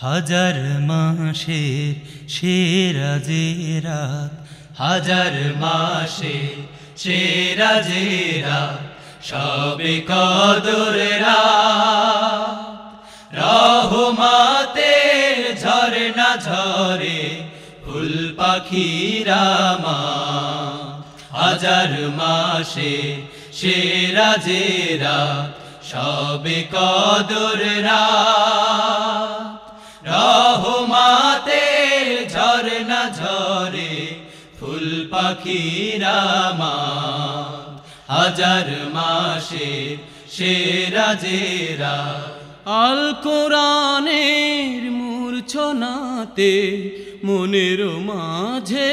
হাজার মাসের সেরা যে রাত। হাজার মাসে সেরা যে রাত। সবে কদর রহমাতের ঝরনা ঝরে ফুল পাখিরা মা। হাজার মাসে সেরা যে রাত। সবে কদর রাত। পাখিরা মা, হাজার মাসে সেরা জেরা। আল কোরআনের মূর্ছনাতে, মনের মাঝে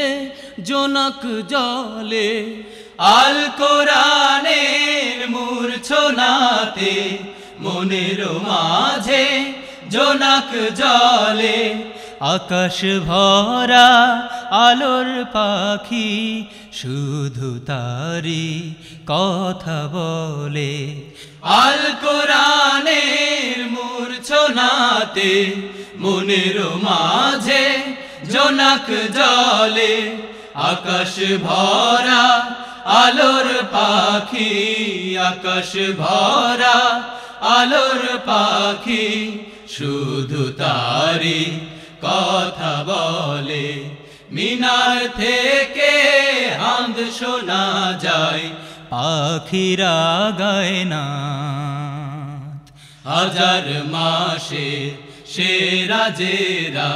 জনক জলে। আল কোরআনের মূর্ছনাতে, মনের মাঝে জোনাক জলে। আকাশ ভরা আলোর পাখি, শুধু তারি কথা বলে। আল কোরআনের মূর্ছনাতে, মনের মাঝে জোনাক জলে আকাশ ভরা আলোর পাখি, আকাশ ভরা আলোর পাখি, শুধু তারি কথা বলে। মিনার থেকে হাঁদ শোনা যায়, পাখিরা গায় না হাজার মাসে সেরা জেরা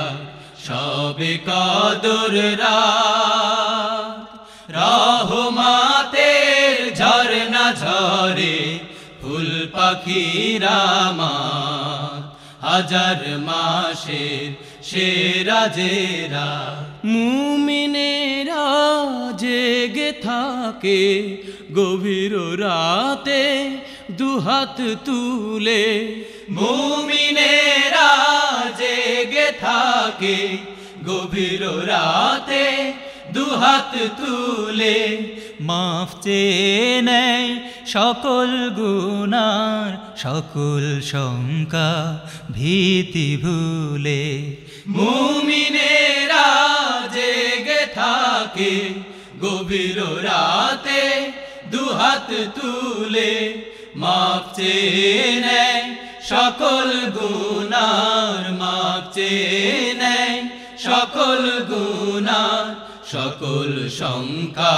সবে কদর রহমাতের ঝরনা ঝরে ফুল পাখিরা মা হাজার মাসের সেরা জেরা মুমিনেরা জেগে থাকে গভীর রাতে দুহাত তুলে। মুমিনেরা জেগে থাকে গভীর রাতে দুহাত তুলে, মাফ চেয়ে নেয় সকল গুনার সকল শঙ্কা ভীতি ভুলে। মুমিনেরা জেগে থাকে গভীর রাতে দুহাত তুলে মাপ চেয়ে নেয় সকল গুনার মাপ চেয়ে নেয় সকল গুনার সকল শঙ্কা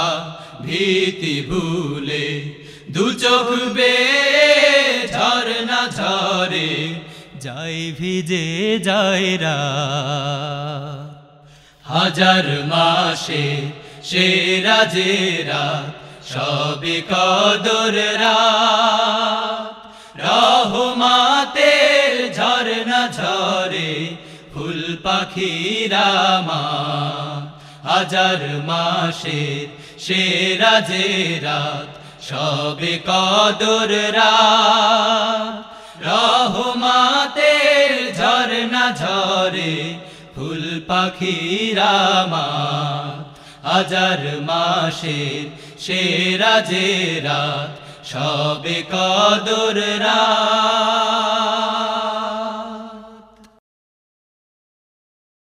ভীতি ভুলে, দু চোখ বে ঝরনা ঝরে, যাই ভিজে যায় হাজার মাসে সেরা জেরা সবে কদর রাত। রহমাতের ঝরনা ঝরে ফুল পাখিরা মা হাজার মাসের সেরা জেরাত সবে কদর রাত। ঝরনা ঝরে ফুল পাখিরা মা হাজার মাসের সেরা জেরাত সবে কদর রাত।